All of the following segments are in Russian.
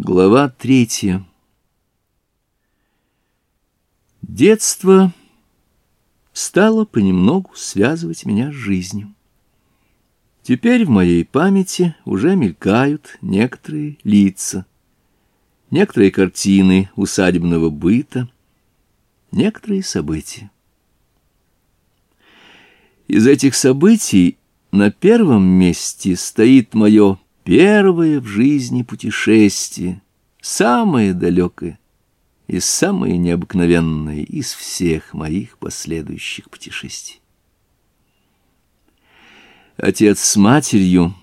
Глава третья. Детство стало понемногу связывать меня с жизнью. Теперь в моей памяти уже мелькают некоторые лица, некоторые картины усадебного быта, некоторые события. Из этих событий на первом месте стоит мое Первое в жизни путешествие, самое далекое и самое необыкновенное из всех моих последующих путешествий. Отец с матерью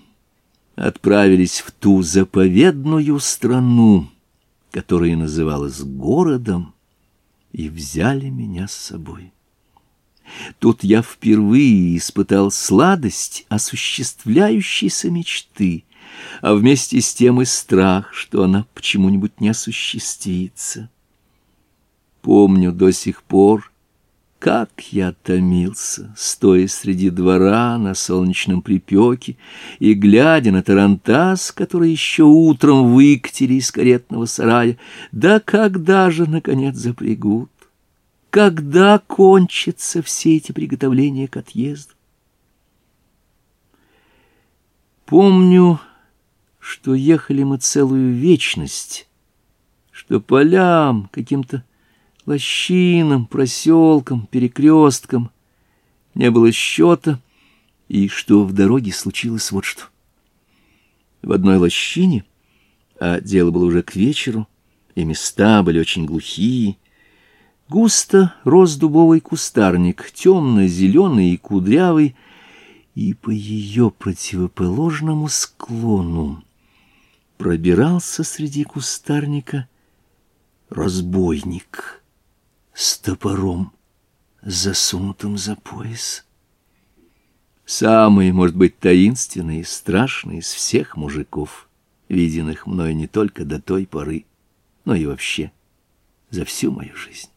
отправились в ту заповедную страну, которая называлась городом, и взяли меня с собой. Тут я впервые испытал сладость осуществляющейся мечты — а вместе с тем и страх, что она почему-нибудь не осуществится. Помню до сих пор, как я томился, стоя среди двора на солнечном припеке и глядя на тарантас, который еще утром выкатили из каретного сарая. Да когда же, наконец, запрягут? Когда кончатся все эти приготовления к отъезду? Помню, что ехали мы целую вечность, что полям, каким-то лощинам, проселкам, перекресткам не было счета, и что в дороге случилось вот что. В одной лощине, а дело было уже к вечеру, и места были очень глухие, густо рос дубовый кустарник, темно-зеленый и кудрявый, и по ее противоположному склону пробирался среди кустарника разбойник с топором, засунутым за пояс. Самый, может быть, таинственный и страшный из всех мужиков, виденных мною не только до той поры, но и вообще за всю мою жизнь.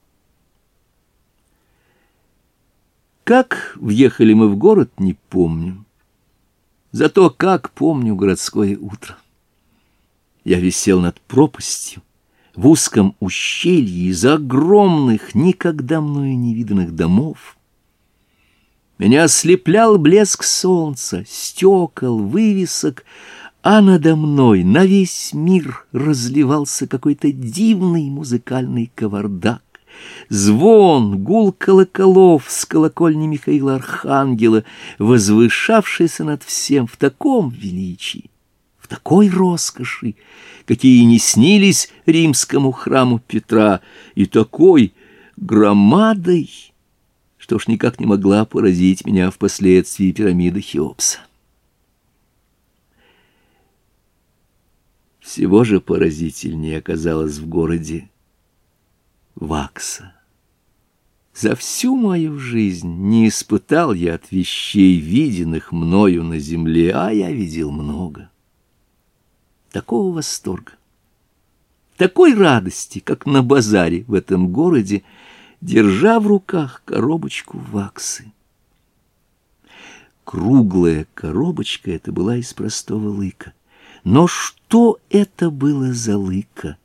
Как въехали мы в город, не помню. Зато как помню городское утро. Я висел над пропастью, в узком ущелье из огромных, никогда мною не виданных домов. Меня ослеплял блеск солнца, стекол, вывесок, а надо мной на весь мир разливался какой-то дивный музыкальный кавардак. Звон, гул колоколов с колокольни Михаила Архангела, возвышавшийся над всем в таком величии, такой роскоши, какие не снились римскому храму Петра, и такой громадой, что ж никак не могла поразить меня впоследствии пирамида Хеопса. Всего же поразительнее оказалось в городе Вакса. За всю мою жизнь не испытал я от вещей, виденных мною на земле, а я видел много такого восторга, такой радости, как на базаре в этом городе, держа в руках коробочку ваксы. Круглая коробочка это была из простого лыка. Но что это было за лыка?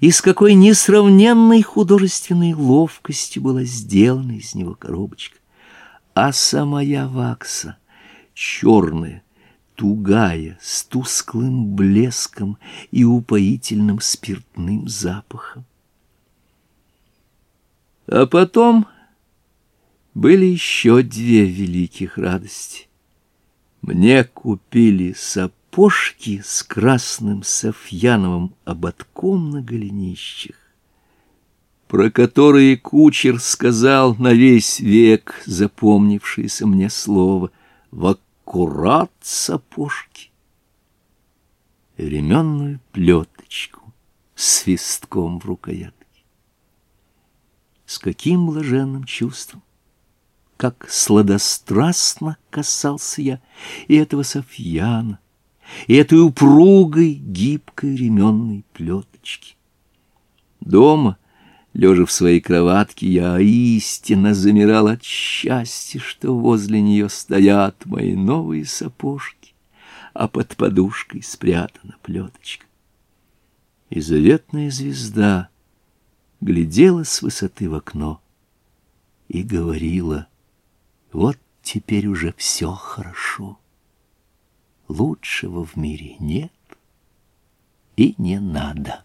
И с какой несравненной художественной ловкостью была сделана из него коробочка. А самая вакса, черная, тугая, с тусклым блеском и упоительным спиртным запахом. А потом были еще две великих радости. Мне купили сапожки с красным софьяновым ободком на голенищах, про которые кучер сказал на весь век запомнившееся мне слово «вокруг» аккурат сапожки, ременную плеточку свистком в рукоятке. С каким блаженным чувством, как сладострастно касался я и этого Софьяна, и этой упругой, гибкой ременной плеточки. Дома — Лежа в своей кроватке, я истинно замирал от счастья, что возле нее стоят мои новые сапожки, а под подушкой спрятана плеточка. И заветная звезда глядела с высоты в окно и говорила, «Вот теперь уже все хорошо, лучшего в мире нет и не надо».